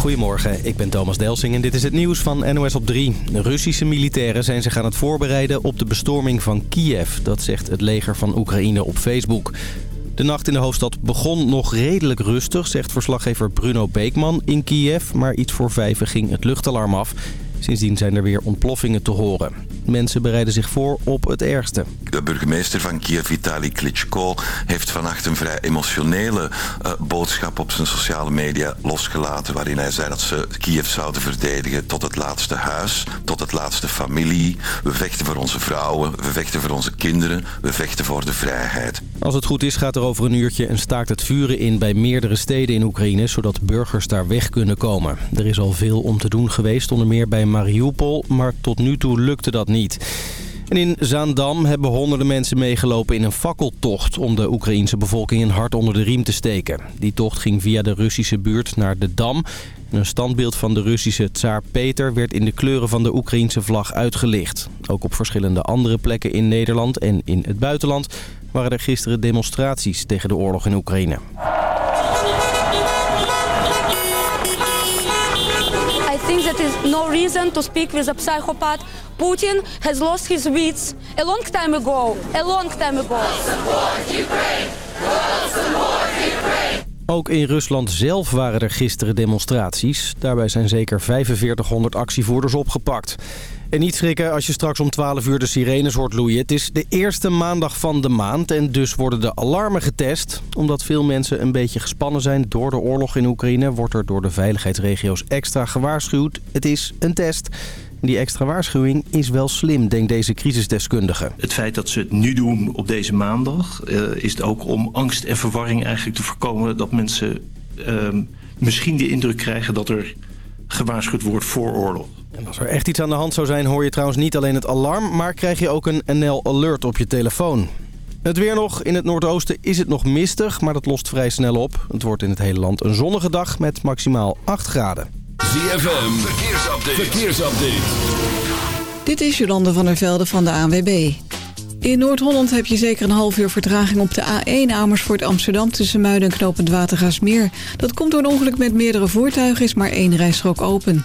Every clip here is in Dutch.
Goedemorgen, ik ben Thomas Delsing en dit is het nieuws van NOS op 3. De Russische militairen zijn zich aan het voorbereiden op de bestorming van Kiev. Dat zegt het leger van Oekraïne op Facebook. De nacht in de hoofdstad begon nog redelijk rustig, zegt verslaggever Bruno Beekman in Kiev. Maar iets voor vijven ging het luchtalarm af. Sindsdien zijn er weer ontploffingen te horen. Mensen bereiden zich voor op het ergste. De burgemeester van Kiev, Vitali Klitschko, heeft vannacht een vrij emotionele uh, boodschap op zijn sociale media losgelaten. Waarin hij zei dat ze Kiev zouden verdedigen tot het laatste huis, tot het laatste familie. We vechten voor onze vrouwen, we vechten voor onze kinderen, we vechten voor de vrijheid. Als het goed is gaat er over een uurtje een staakt het vuren in bij meerdere steden in Oekraïne, zodat burgers daar weg kunnen komen. Er is al veel om te doen geweest, onder meer bij Mariupol, maar tot nu toe lukte dat niet. En in Zaandam hebben honderden mensen meegelopen in een fakkeltocht... om de Oekraïense bevolking een hart onder de riem te steken. Die tocht ging via de Russische buurt naar de Dam. Een standbeeld van de Russische tsaar Peter werd in de kleuren van de Oekraïense vlag uitgelicht. Ook op verschillende andere plekken in Nederland en in het buitenland... waren er gisteren demonstraties tegen de oorlog in Oekraïne. Reason to speak with a psychopath. Putin has lost his wits a long time ago. A long time ago. Ook in Rusland zelf waren er gisteren demonstraties. Daarbij zijn zeker 4500 actievoerders opgepakt. En niet schrikken als je straks om 12 uur de sirenes hoort loeien. Het is de eerste maandag van de maand en dus worden de alarmen getest. Omdat veel mensen een beetje gespannen zijn door de oorlog in Oekraïne... wordt er door de veiligheidsregio's extra gewaarschuwd. Het is een test. Die extra waarschuwing is wel slim, denkt deze crisisdeskundige. Het feit dat ze het nu doen op deze maandag... Uh, is het ook om angst en verwarring eigenlijk te voorkomen... dat mensen uh, misschien de indruk krijgen dat er gewaarschuwd wordt voor oorlog. En als er echt iets aan de hand zou zijn hoor je trouwens niet alleen het alarm... maar krijg je ook een NL Alert op je telefoon. Het weer nog. In het noordoosten is het nog mistig, maar dat lost vrij snel op. Het wordt in het hele land een zonnige dag met maximaal 8 graden. ZFM, verkeersupdate. verkeersupdate. Dit is Jolande van der Velde van de ANWB. In Noord-Holland heb je zeker een half uur vertraging op de A1 Amersfoort Amsterdam... tussen Muiden en Knopend Watergaasmeer. Dat komt door een ongeluk met meerdere voertuigen, is maar één rijstrook open.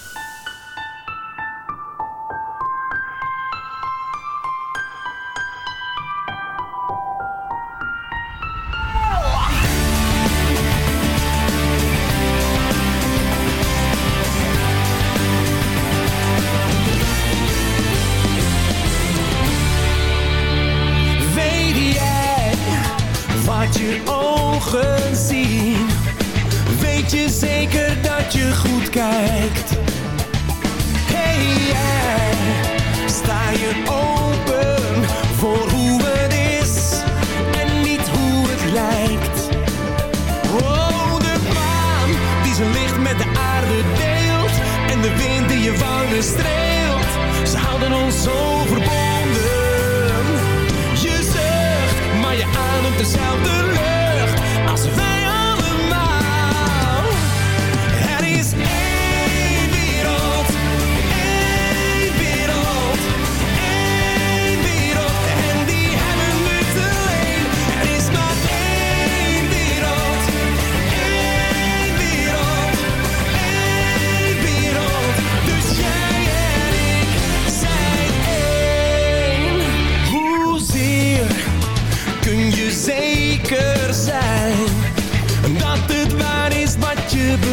Dat je goed kijkt? Hey jij, sta je open voor hoe het is en niet hoe het lijkt? Oh, de maan die zijn licht met de aarde deelt en de wind die je wangen streelt. Ze houden ons zo verbonden. Je zucht, maar je ademt dezelfde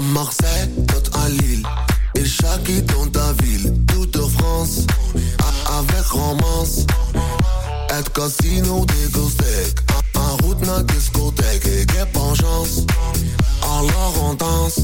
Marseille, tot à Lille. Et chaque dans ta ville, toute France, avec romance. Het casino discothèque, en route naar discothèque, ik heb en chance. Alors on danse.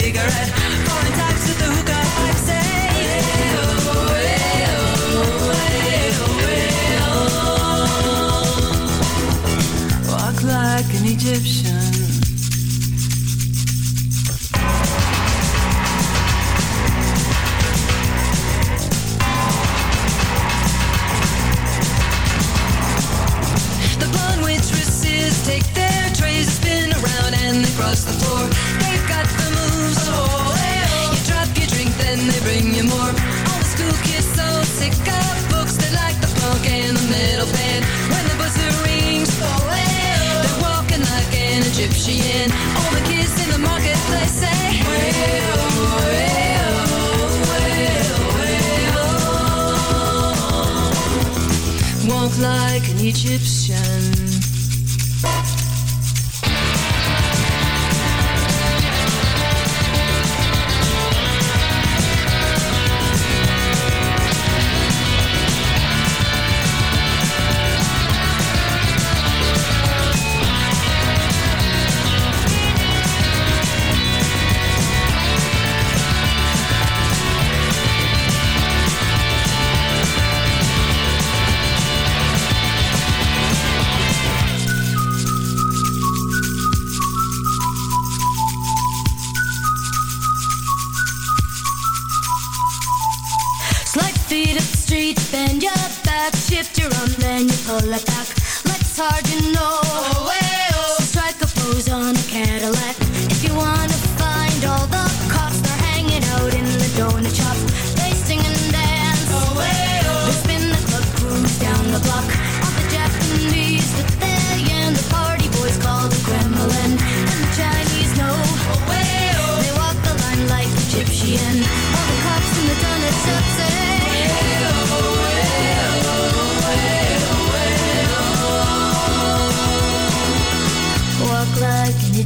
cigarette.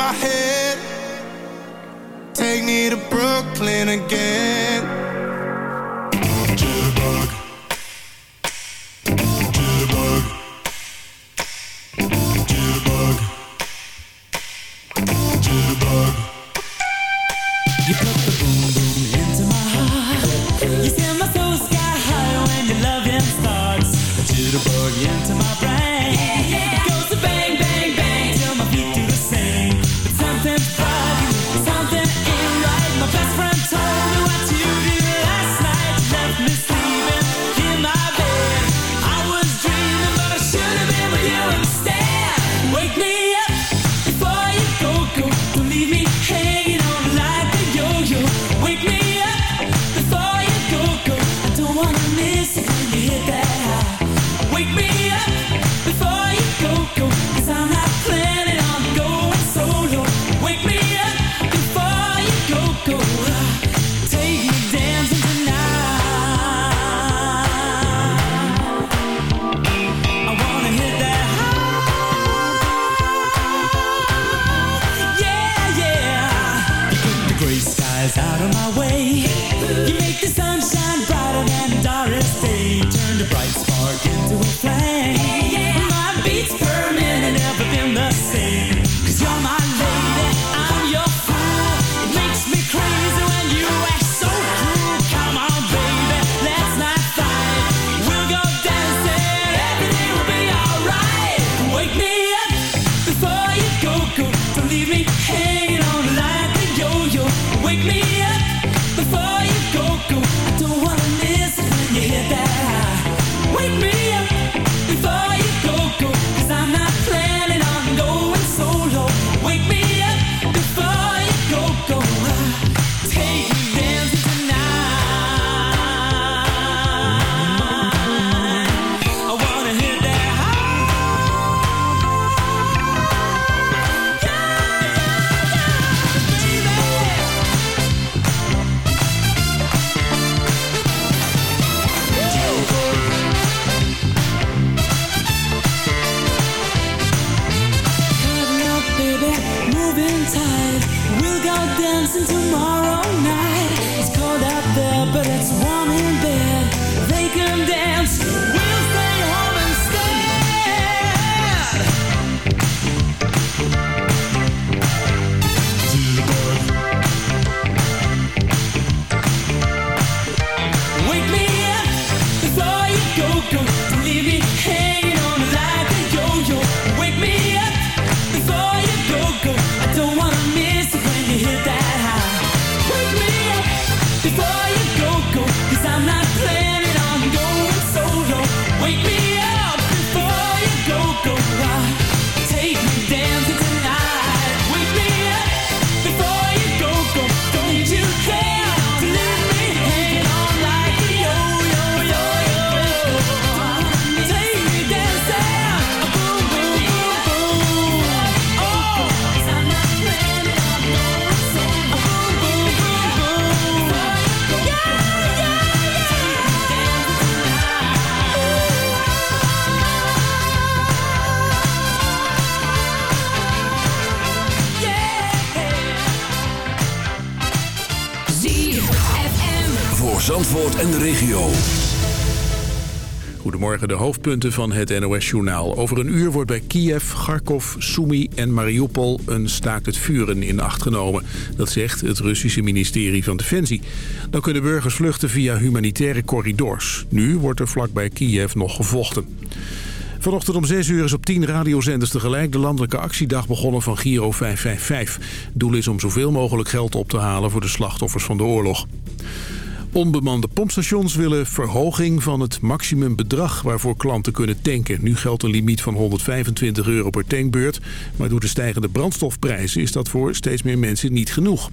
My head. Take me to Brooklyn again. Zandvoort en de regio. Goedemorgen, de hoofdpunten van het NOS-journaal. Over een uur wordt bij Kiev, Kharkov, Sumy en Mariupol een staakt het vuren in acht genomen. Dat zegt het Russische ministerie van Defensie. Dan kunnen burgers vluchten via humanitaire corridors. Nu wordt er vlakbij Kiev nog gevochten. Vanochtend om 6 uur is op 10 radiozenders tegelijk de landelijke actiedag begonnen van Giro 555. Doel is om zoveel mogelijk geld op te halen voor de slachtoffers van de oorlog. Onbemande pompstations willen verhoging van het maximumbedrag waarvoor klanten kunnen tanken. Nu geldt een limiet van 125 euro per tankbeurt. Maar door de stijgende brandstofprijzen is dat voor steeds meer mensen niet genoeg.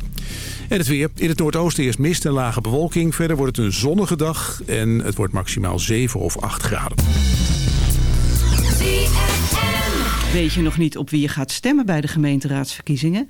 En het weer. In het noordoosten eerst mist en lage bewolking. Verder wordt het een zonnige dag en het wordt maximaal 7 of 8 graden. Weet je nog niet op wie je gaat stemmen bij de gemeenteraadsverkiezingen?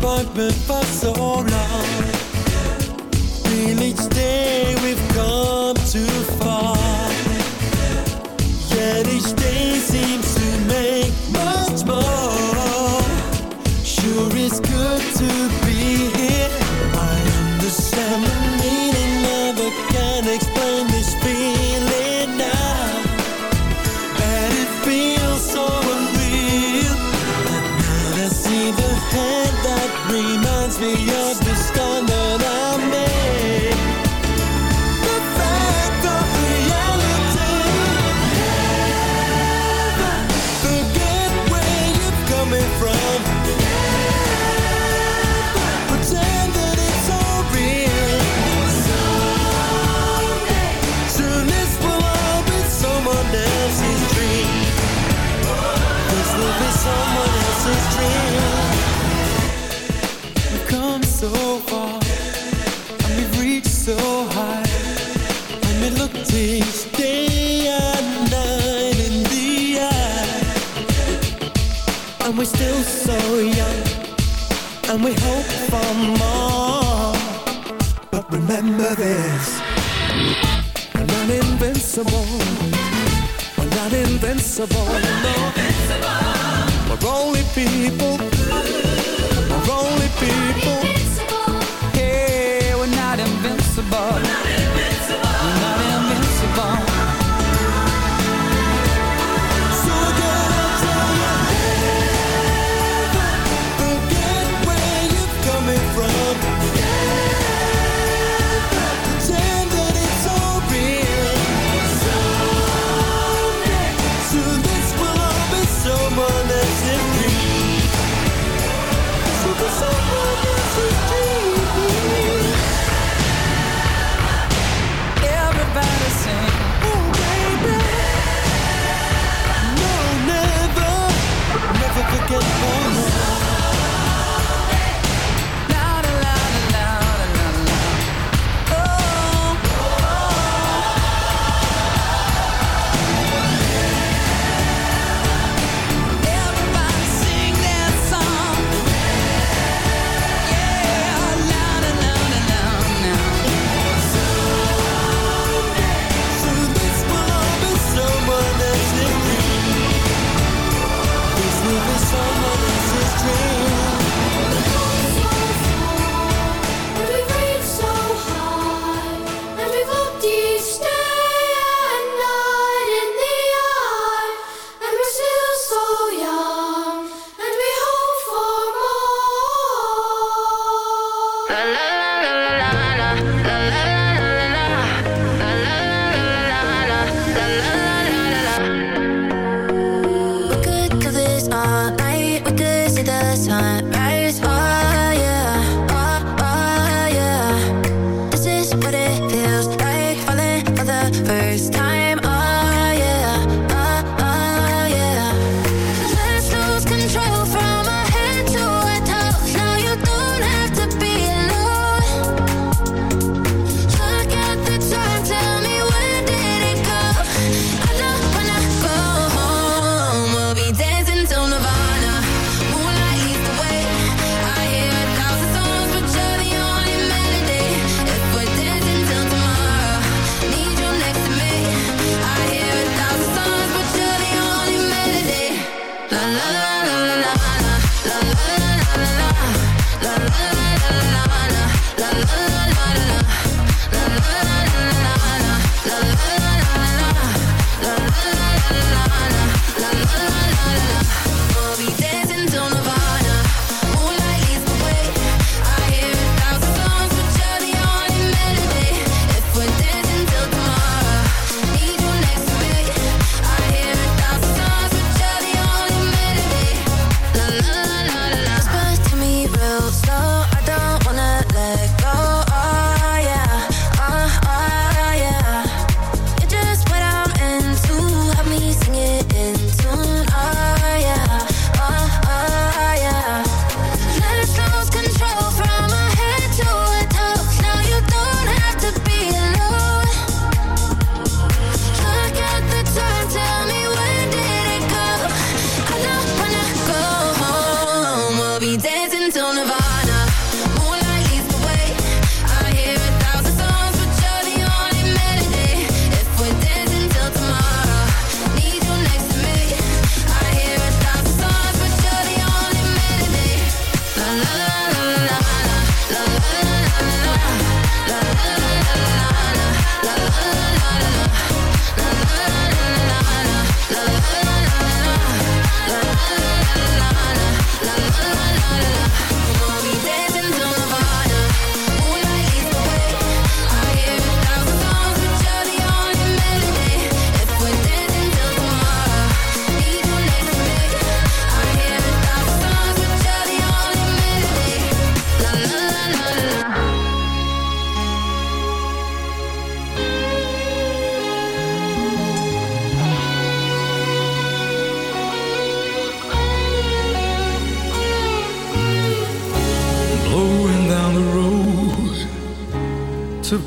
Disappointment for so long. Feel each day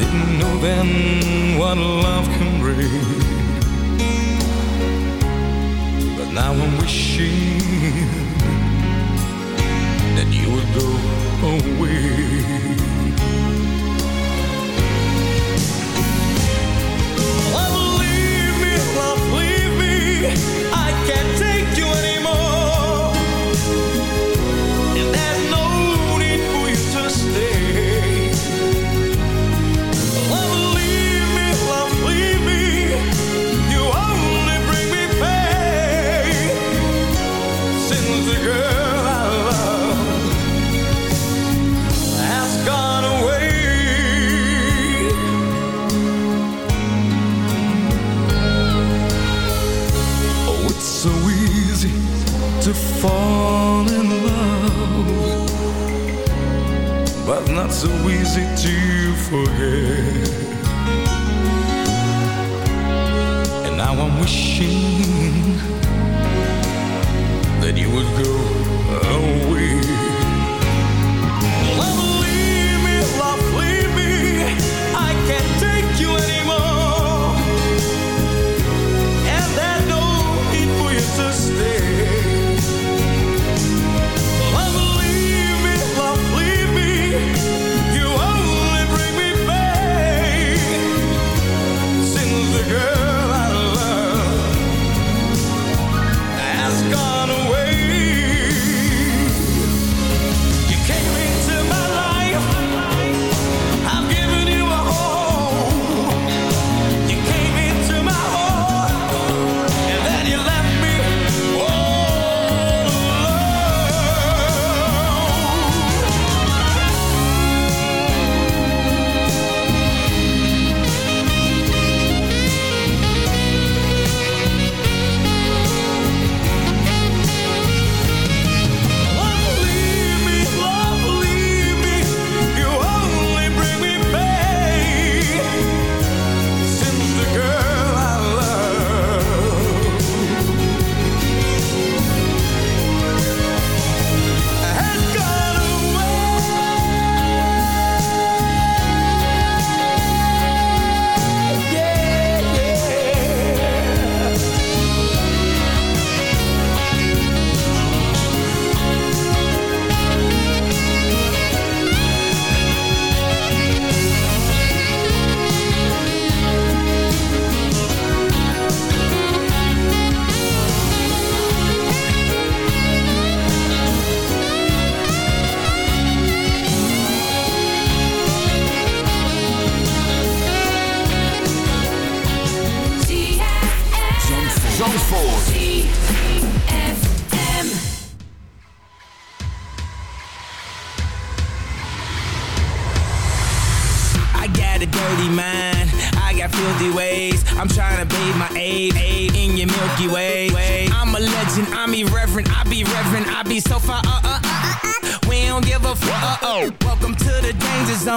didn't know then what love can bring. But now I'm wishing that you would go away. Love, leave me. Love, leave me. I can't take you anymore. but not so easy to forget. And now I'm wishing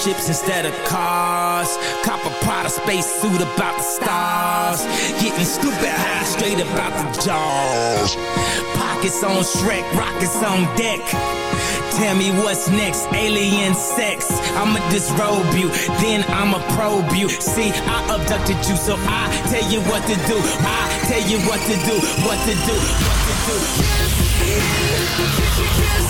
spaceships instead of cars. Copper Prada space suit about the stars. Getting stupid high straight about the jaws. Pockets on Shrek, rockets on deck. Tell me what's next, alien sex. I'ma disrobe you, then I'ma probe you. See, I abducted you, so I tell you what to do. I tell you what to do, what to do, what to do. Kiss, kiss, kiss,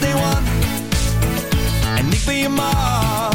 wat they want. En ik ben je man.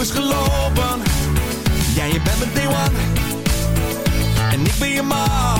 Is gelopen? Jij, ja, je bent mijn day one. En ik ben je man.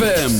ZFM.